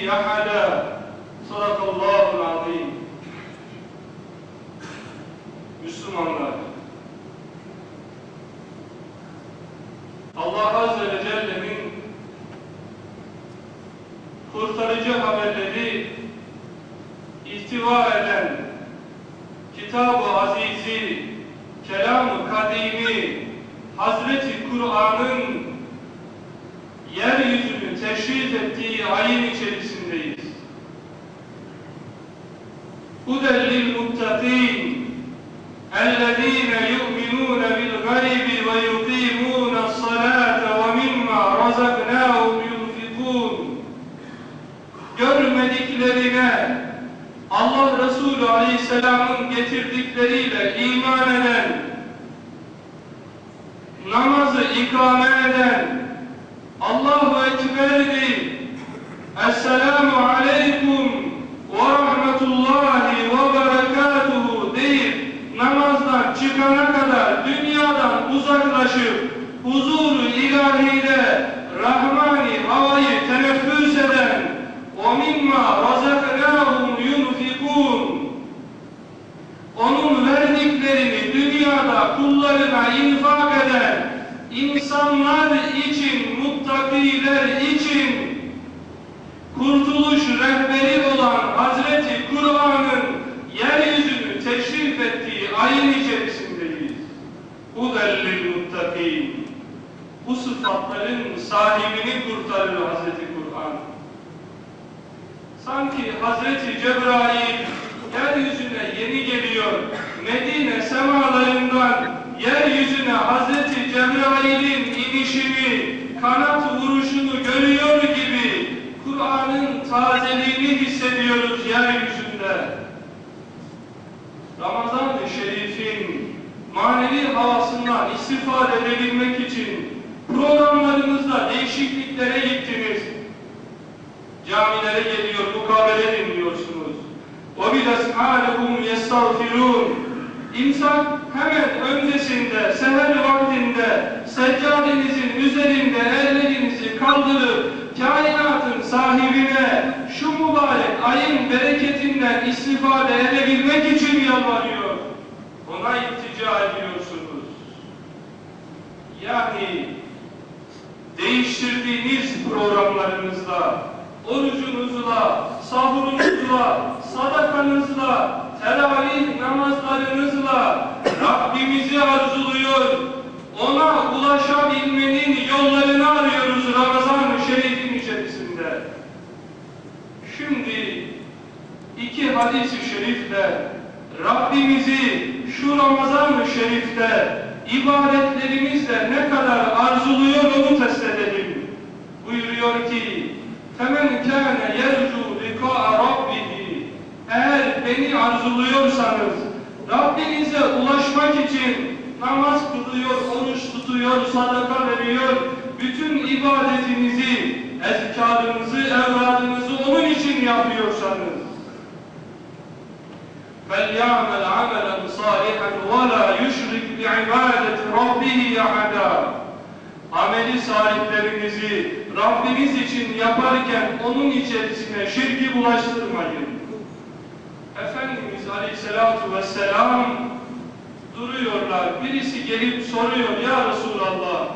به أحدا صدق الله العظيم Müslümanlar Allah Azze ve Celle'nin kurtarıcı haberleri ihtiva eden Kitab-ı Azizi, Kelam-ı Kadimi, Hazreti Kur'an'ın yeryüzünü teşrif ettiği ayın içerisindeyiz. هدى للمتقين الذين يؤمنون بالغيب ويقيمون الصلاة ومما رزقناهم yunfikun. Görmediklerine Allah Resulü Aleyhisselam'ın getirdikleriyle iman eden, namazı ikame eden, Allahu Ekber deyip, Esselamu Aleyhisselam Onun verdiklerini dünyada kullarına infak eden, insanlar için, muttakiler için kurtuluş rehberi olan Hazreti Kur'an'ın yeryüzünü teşrif ettiği ayın içerisindeyiz. Hudellil muttakin. Bu sıfatların sahibini kurtarır Hazreti Kur'an. Sanki Hazreti Cebrail yeryüzüne yeni geliyor. Medine semalarından yeryüzüne Hazreti Cebrail'in inişini, kanat vuruşunu görüyor gibi Kur'an'ın tazeliğini hissediyoruz yeryüzünde. Ramazan-ı Şerif'in manevi havasından istifade edebilmek için programlarımızda değişikliklere gittiniz. Camilere geliyor, mukabele dinliyorsunuz. وَبِلَسْحَالَهُمْ يَسْتَغْفِرُونَ İnsan hemen öncesinde, seher vaktinde, seccadenizin üzerinde ellerinizi kaldırıp kainatın sahibine şu mübarek ayın bereketinden istifade edebilmek için yalvarıyor. Ona iltica ediyorsunuz. Yani değiştirdiğiniz programlarınızda, orucunuzla, sahurunuzla, sadakanızla, teravih namazlarınızla Rabbimizi arzuluyor. Ona ulaşabilmenin yollarını arıyoruz Ramazan-ı Şerif'in içerisinde. Şimdi iki hadis-i şerifle Rabbimizi şu Ramazan-ı Şerif'te ibadetlerimizle ne kadar arzuluyor onu test edelim. Buyuruyor ki فَمَنْ كَانَ يَرْجُوا beni arzuluyorsanız, Rabbinize ulaşmak için namaz kılıyor, oruç tutuyor, sadaka veriyor, bütün ibadetinizi, ezkarınızı, evradınızı onun için yapıyorsanız, فَلْيَعْمَلْ عَمَلًا صَالِحًا وَلَا يُشْرِكْ بِعِبَادَةِ رَبِّهِ اَحَدًا Ameli salihlerinizi Rabbiniz için yaparken onun içerisine şirki bulaştırmayın. Efendimiz Aleyhisselatü Vesselam duruyorlar. Birisi gelip soruyor ya Resulallah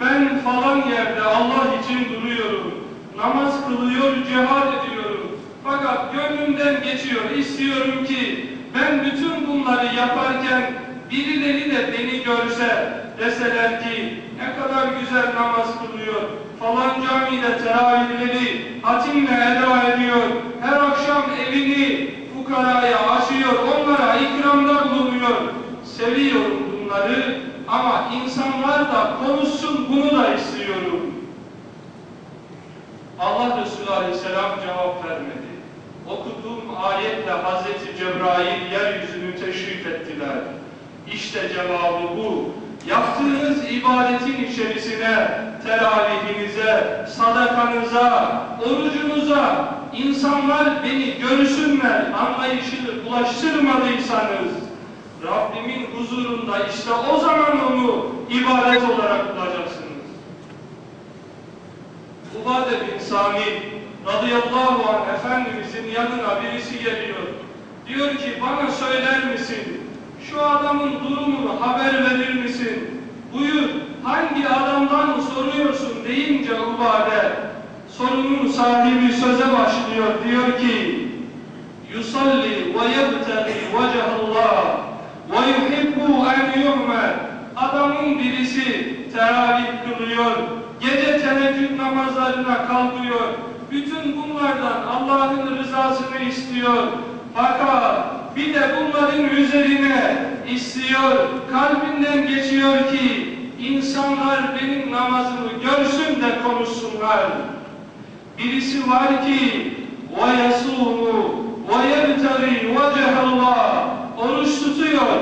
ben falan yerde Allah için duruyorum. Namaz kılıyor, cihad ediyorum. Fakat gönlümden geçiyor. istiyorum ki ben bütün bunları yaparken birileri de beni görse deseler ki ne kadar güzel namaz kılıyor. Falan camide teravihleri hatimle eda ediyor. Her akşam evini fukaraya aşıyor. Onlara ikramda bulunuyor. Seviyorum bunları ama insanlar da konuşsun bunu da istiyorum. Allah Resulü Aleyhisselam cevap vermedi. Okuduğum ayetle Hazreti Cebrail yeryüzünü teşrif ettiler. İşte cevabı bu. Yaptığınız ibadetin içerisine, teravihinize, sadakanıza, orucunuza, insanlar beni görsünler anlayışını bulaştırmadıysanız, Rabbimin huzurunda işte o zaman onu ibadet olarak bulacaksınız. Ubade bin Sami radıyallahu anh Efendimizin yanına birisi geliyor. Diyor ki bana söyler misin? Şu adamın durumunu haber verir misin? Buyur hangi adamdan soruyorsun deyince Ubade sorunun sahibi söze başlıyor. Diyor ki yusalli ve yebtegi vecahallah ve yuhibbu en yu'mer adamın birisi teravih kılıyor, gece teheccüd namazlarına kalkıyor, bütün bunlardan Allah'ın rızasını istiyor. Fakat bir de bunların üzerine istiyor, kalbinden geçiyor ki insanlar benim namazımı görsün de konuşsunlar. Birisi var ki وَيَسُومُ وَيَبْتَغِي وَجَهَ اللّٰهِ Oruç tutuyor.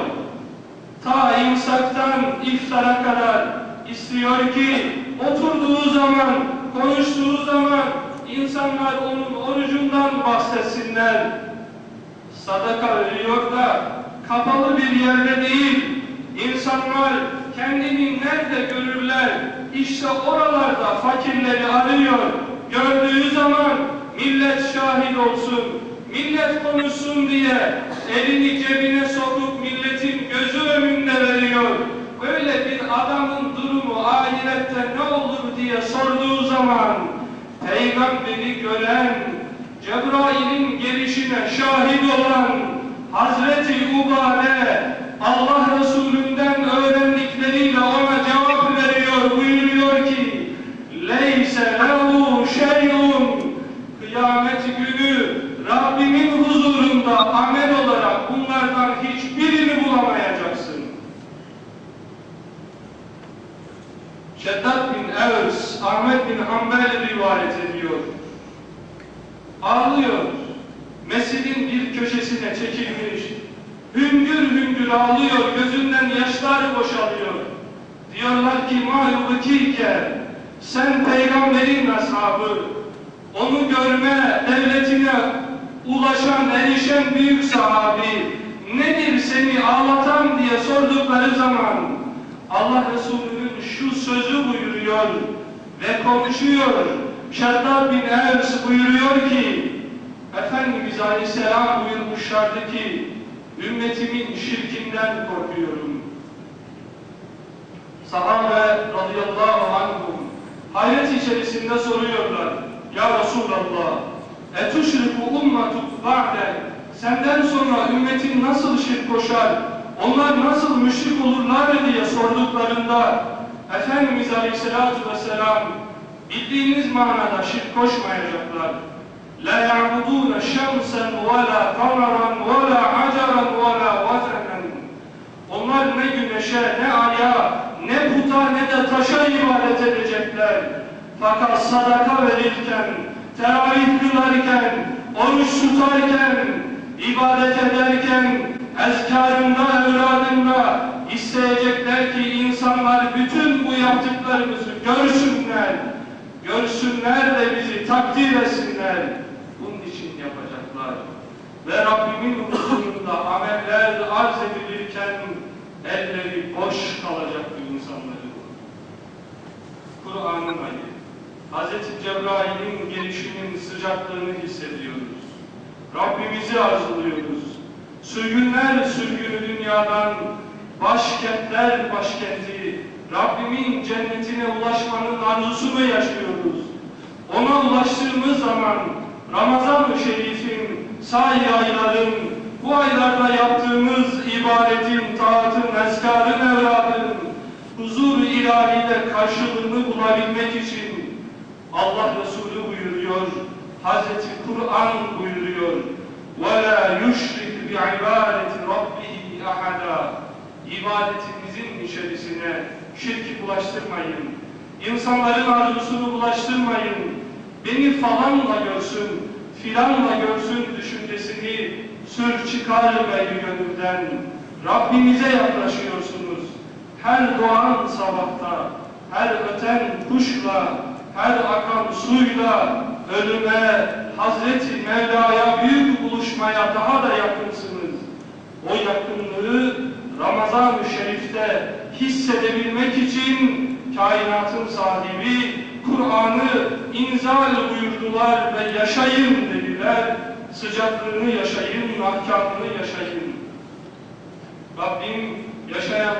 Ta imsaktan iftara kadar istiyor ki oturduğu zaman, konuştuğu zaman insanlar onun orucundan bahsetsinler. Sadaka veriyor da kapalı bir yerde değil. İnsanlar kendini nerede görürler? İşte oralarda fakirleri arıyor. Gördüğü zaman millet şahit olsun, millet konuşsun diye elini cebine sokup milletin gözü önünde veriyor. Böyle bir adamın durumu ahirette ne olur diye sorduğu zaman peygamberi gören, Cebrail'in gelişine şahit olan Hazreti Ubade Allah Resulü'nden öğrendikleriyle ona cevap veriyor, buyuruyor ki Leyse lehu şeyun Kıyamet günü Rabbimin huzurunda amel olarak bunlardan hiçbirini bulamayacaksın. Şeddat bin Evs, Ahmet bin Hanbel rivayet ediyor. Ağlıyor. Mescidin bir köşesine çekilmiş. Hüngür hüngür ağlıyor. Gözünden yaşlar boşalıyor. Diyorlar ki mahlubukike sen peygamberin ashabı onu görme devletine ulaşan, erişen büyük sahabi nedir seni ağlatan diye sordukları zaman Allah Resulü'nün şu sözü buyuruyor ve konuşuyor. Şeddad bin Evs buyuruyor ki Efendimiz Aleyhisselam buyurmuşlardı ki ümmetimin şirkinden korkuyorum. Sahabe radıyallahu anhum hayret içerisinde soruyorlar. Ya Resulallah etuşriku ummatuk ba'de senden sonra ümmetin nasıl şirk koşar onlar nasıl müşrik olurlar diye sorduklarında Efendimiz Aleyhisselatü Vesselam bildiğiniz manada şirk koşmayacaklar. La ya'budûne şemsen ve la kamaran ve la acaran ve la vatenen. Onlar ne güneşe, ne aya, ne puta, ne de taşa ibadet edecekler. Fakat sadaka verirken, teravih kılarken, oruç tutarken, ibadet ederken, ezkarında, evradında isteyecekler ki insanlar bütün bu yaptıklarımızı görsünler. Görsünler de bizi takdir etsinler. Bunun için yapacaklar. Ve Rabbimin huzurunda ameller arz edilirken elleri boş kalacak bu insanların. Kur'an'ın ayı. Hz. Cebrail'in gelişinin sıcaklığını hissediyoruz. Rabbimizi arzuluyoruz. Sürgünler sürgünü dünyadan, başkentler başkenti, Rabbimin cennetine ulaşmanın arzusunu yaşıyoruz. Ona ulaştığımız zaman Ramazan-ı Şerif'in, sahi ayların, bu aylarda yaptığımız ibadetin, taatın, eskarın, evradın, huzur ilahide karşılığını bulabilmek için Allah Resulü buyuruyor, Hazreti Kur'an buyuruyor, وَلَا يُشْرِكْ بِعِبَادَةِ رَبِّهِ اَحَدًا İbadetimizin içerisine şirki bulaştırmayın. İnsanların arzusunu bulaştırmayın. Beni falanla görsün, filanla görsün düşüncesini sür çıkarmayın gönülden. Rabbimize yaklaşıyorsunuz. Her doğan sabahta, her öten kuşla, her akan suyla ölüme, Hazreti Mevla'ya büyük buluşmaya daha da yakınsınız. O yakınlığı Ramazan-ı Şerif'te hissedebilmek için kainatın sahibi Kur'an'ı inzal buyurdular ve yaşayın dediler. Sıcaklığını yaşayın, ahkamını yaşayın. Rabbim yaşayan